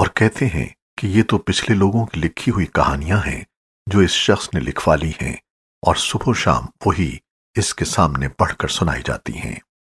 और कहते हैं कि ये तो पिछले लोगों की लिखी हुई कहानियाँ हैं, जो इस शख्स ने लिखवा ली हैं, और सुबह शाम वही इसके सामने पढ़कर सुनाई जाती हैं।